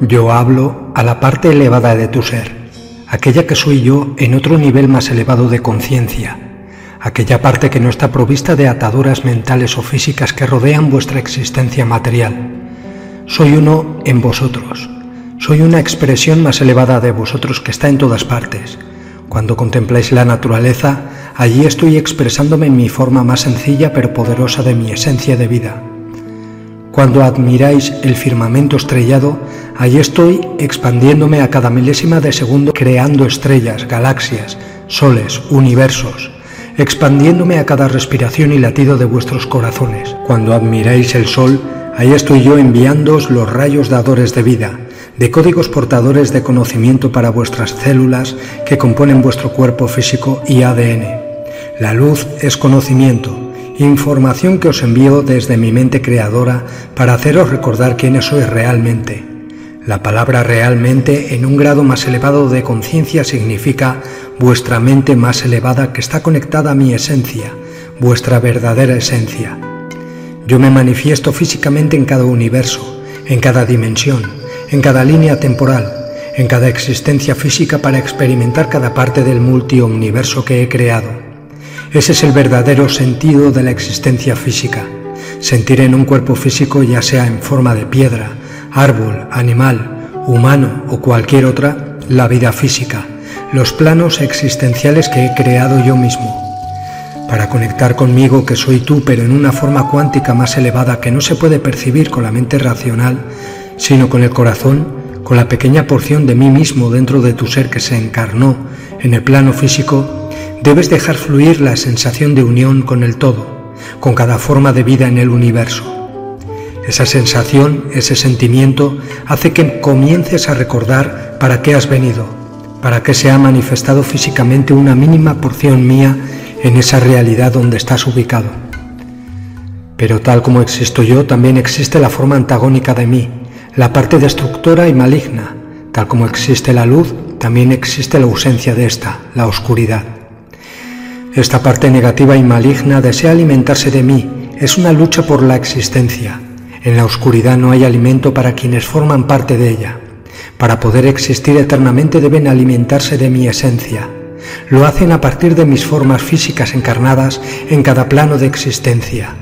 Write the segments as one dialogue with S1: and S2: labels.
S1: Yo hablo a la parte elevada de tu ser, aquella que soy yo en otro nivel más elevado de conciencia, aquella parte que no está provista de ataduras mentales o físicas que rodean vuestra existencia material. Soy uno en vosotros, soy una expresión más elevada de vosotros que está en todas partes. Cuando contempláis la naturaleza, allí estoy expresándome en mi forma más sencilla pero poderosa de mi esencia de vida. Cuando admiráis el firmamento estrellado, allí estoy expandiéndome a cada milésima de segundo, creando estrellas, galaxias, soles, universos, expandiéndome a cada respiración y latido de vuestros corazones. Cuando admiráis el sol, ahí estoy yo enviándoos los rayos dadores de vida, de códigos portadores de conocimiento para vuestras células que componen vuestro cuerpo físico y ADN. La luz es conocimiento, información que os envío desde mi mente creadora para haceros recordar quiénes sois realmente. La palabra realmente en un grado más elevado de conciencia significa vuestra mente más elevada que está conectada a mi esencia, vuestra verdadera esencia. Yo me manifiesto físicamente en cada universo, en cada dimensión, en cada línea temporal, en cada existencia física para experimentar cada parte del multi-universo que he creado. Ese es el verdadero sentido de la existencia física. Sentir en un cuerpo físico, ya sea en forma de piedra, árbol, animal, humano o cualquier otra, la vida física, los planos existenciales que he creado yo mismo. Para conectar conmigo que soy tú, pero en una forma cuántica más elevada que no se puede percibir con la mente racional, sino con el corazón, con la pequeña porción de mí mismo dentro de tu ser que se encarnó en el plano físico, debes dejar fluir la sensación de unión con el todo, con cada forma de vida en el universo. Esa sensación, ese sentimiento, hace que comiences a recordar para qué has venido, para qué se ha manifestado físicamente una mínima porción mía en esa realidad donde estás ubicado. Pero tal como existo yo, también existe la forma antagónica de mí, la parte destructora y maligna. Tal como existe la luz, también existe la ausencia de esta, la oscuridad. Esta parte negativa y maligna desea alimentarse de mí, es una lucha por la existencia. En la oscuridad no hay alimento para quienes forman parte de ella. Para poder existir eternamente deben alimentarse de mi esencia. Lo hacen a partir de mis formas físicas encarnadas en cada plano de existencia.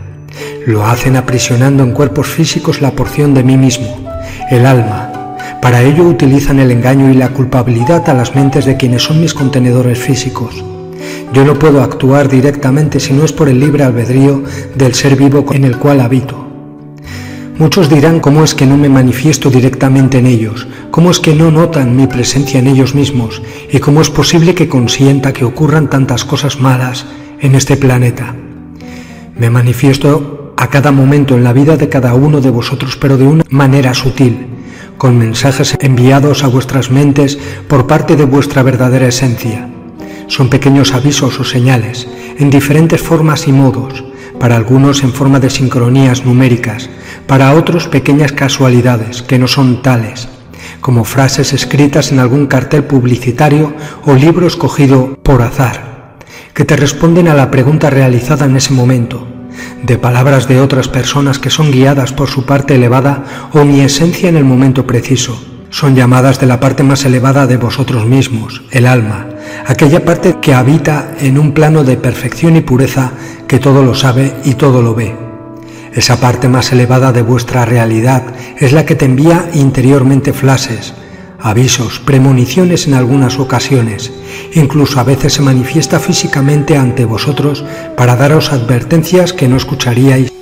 S1: Lo hacen aprisionando en cuerpos físicos la porción de mí mismo, el alma. Para ello utilizan el engaño y la culpabilidad a las mentes de quienes son mis contenedores físicos. Yo no puedo actuar directamente si no es por el libre albedrío del ser vivo en el cual habito. Muchos dirán cómo es que no me manifiesto directamente en ellos, cómo es que no notan mi presencia en ellos mismos y cómo es posible que consienta que ocurran tantas cosas malas en este planeta. Me manifiesto a cada momento en la vida de cada uno de vosotros, pero de una manera sutil, con mensajes enviados a vuestras mentes por parte de vuestra verdadera esencia. Son pequeños avisos o señales, en diferentes formas y modos, para algunos en forma de sincronías numéricas, para otros pequeñas casualidades que no son tales, como frases escritas en algún cartel publicitario o libro escogido por azar, que te responden a la pregunta realizada en ese momento, de palabras de otras personas que son guiadas por su parte elevada o mi esencia en el momento preciso son llamadas de la parte más elevada de vosotros mismos, el alma, aquella parte que habita en un plano de perfección y pureza que todo lo sabe y todo lo ve. Esa parte más elevada de vuestra realidad es la que te envía interiormente flashes, avisos, premoniciones en algunas ocasiones, incluso a veces se manifiesta físicamente ante vosotros para daros advertencias que no escucharíais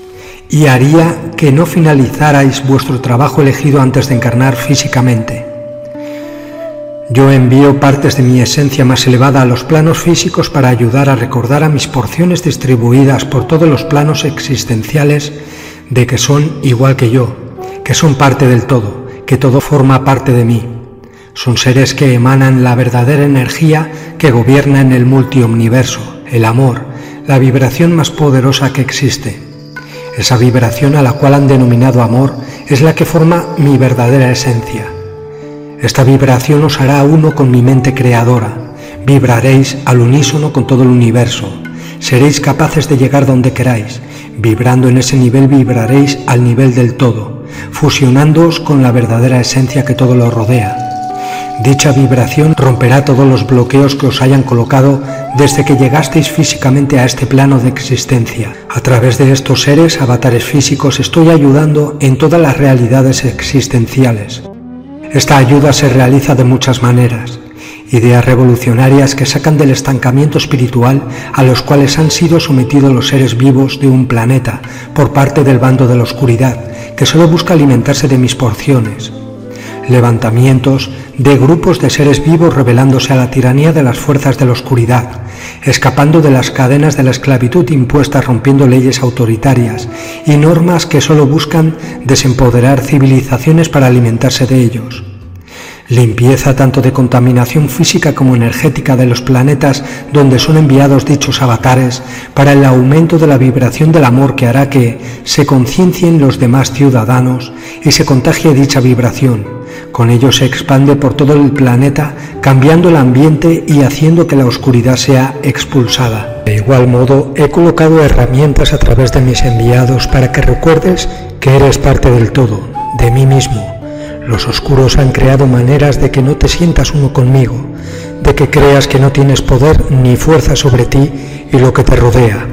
S1: y haría que no finalizarais vuestro trabajo elegido antes de encarnar físicamente. Yo envío partes de mi esencia más elevada a los planos físicos para ayudar a recordar a mis porciones distribuidas por todos los planos existenciales de que son igual que yo, que son parte del todo, que todo forma parte de mí. Son seres que emanan la verdadera energía que gobierna en el multiomniverso, el amor, la vibración más poderosa que existe. Esa vibración a la cual han denominado amor es la que forma mi verdadera esencia. Esta vibración os hará uno con mi mente creadora. Vibraréis al unísono con todo el universo. Seréis capaces de llegar donde queráis. Vibrando en ese nivel vibraréis al nivel del todo. fusionándoos con la verdadera esencia que todo lo rodea. Dicha vibración romperá todos los bloqueos que os hayan colocado desde que llegasteis físicamente a este plano de existencia. A través de estos seres, avatares físicos, estoy ayudando en todas las realidades existenciales. Esta ayuda se realiza de muchas maneras ideas revolucionarias que sacan del estancamiento espiritual a los cuales han sido sometidos los seres vivos de un planeta por parte del bando de la oscuridad, que solo busca alimentarse de mis porciones. Levantamientos de grupos de seres vivos rebelándose a la tiranía de las fuerzas de la oscuridad, escapando de las cadenas de la esclavitud impuestas rompiendo leyes autoritarias y normas que solo buscan desempoderar civilizaciones para alimentarse de ellos limpieza tanto de contaminación física como energética de los planetas donde son enviados dichos avatares para el aumento de la vibración del amor que hará que se conciencien los demás ciudadanos y se contagie dicha vibración. Con ello se expande por todo el planeta, cambiando el ambiente y haciendo que la oscuridad sea expulsada. De igual modo, he colocado herramientas a través de mis enviados para que recuerdes que eres parte del todo, de mí mismo los oscuros han creado maneras de que no te sientas uno conmigo, de que creas que no tienes poder ni fuerza sobre ti y lo que te rodea.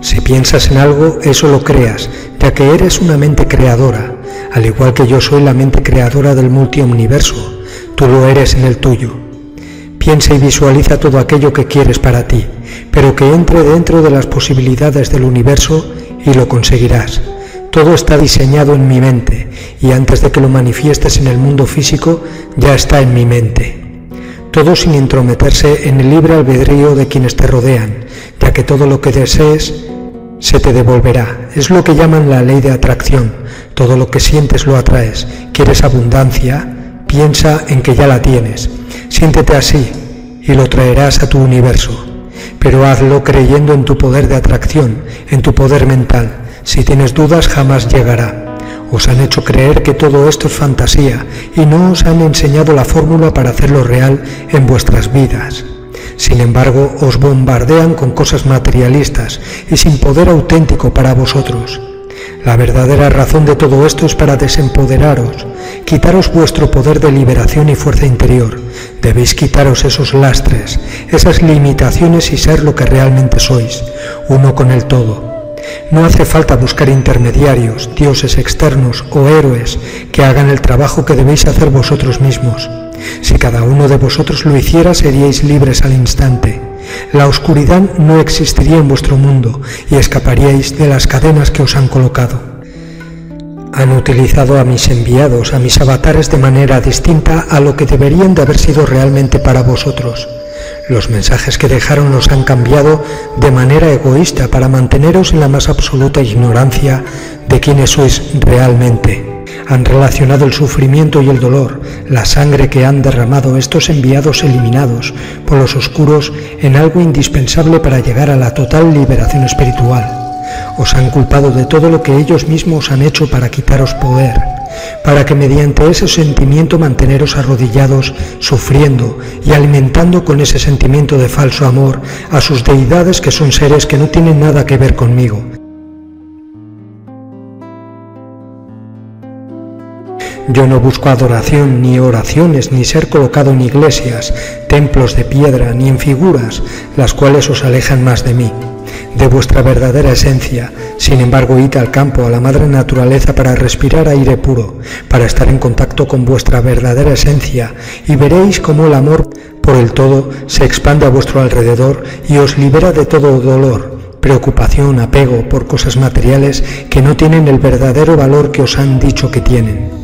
S1: Si piensas en algo, eso lo creas, ya que eres una mente creadora, al igual que yo soy la mente creadora del multiuniverso, tú lo eres en el tuyo. Piensa y visualiza todo aquello que quieres para ti, pero que entre dentro de las posibilidades del universo y lo conseguirás. Todo está diseñado en mi mente y antes de que lo manifiestes en el mundo físico ya está en mi mente. Todo sin intrometerse en el libre albedrío de quienes te rodean, ya que todo lo que desees se te devolverá. Es lo que llaman la ley de atracción. Todo lo que sientes lo atraes. ¿Quieres abundancia? Piensa en que ya la tienes. Siéntete así y lo traerás a tu universo. Pero hazlo creyendo en tu poder de atracción, en tu poder mental si tienes dudas jamás llegará. Os han hecho creer que todo esto es fantasía y no os han enseñado la fórmula para hacerlo real en vuestras vidas. Sin embargo, os bombardean con cosas materialistas y sin poder auténtico para vosotros. La verdadera razón de todo esto es para desempoderaros, quitaros vuestro poder de liberación y fuerza interior. Debéis quitaros esos lastres, esas limitaciones y ser lo que realmente sois, uno con el todo. No hace falta buscar intermediarios, dioses externos o héroes que hagan el trabajo que debéis hacer vosotros mismos. Si cada uno de vosotros lo hiciera, seríais libres al instante. La oscuridad no existiría en vuestro mundo y escaparíais de las cadenas que os han colocado. Han utilizado a mis enviados, a mis avatares de manera distinta a lo que deberían de haber sido realmente para vosotros. Los mensajes que dejaron los han cambiado de manera egoísta para manteneros en la más absoluta ignorancia de quiénes sois realmente. Han relacionado el sufrimiento y el dolor, la sangre que han derramado estos enviados eliminados por los oscuros en algo indispensable para llegar a la total liberación espiritual. Os han culpado de todo lo que ellos mismos han hecho para quitaros poder, para que mediante ese sentimiento manteneros arrodillados, sufriendo y alimentando con ese sentimiento de falso amor a sus deidades que son seres que no tienen nada que ver conmigo. Yo no busco adoración, ni oraciones, ni ser colocado en iglesias, templos de piedra, ni en figuras, las cuales os alejan más de mí de vuestra verdadera esencia. Sin embargo, id al campo, a la madre naturaleza, para respirar aire puro, para estar en contacto con vuestra verdadera esencia, y veréis cómo el amor por el todo se expande a vuestro alrededor y os libera de todo dolor, preocupación, apego por cosas materiales que no tienen el verdadero valor que os han dicho que tienen.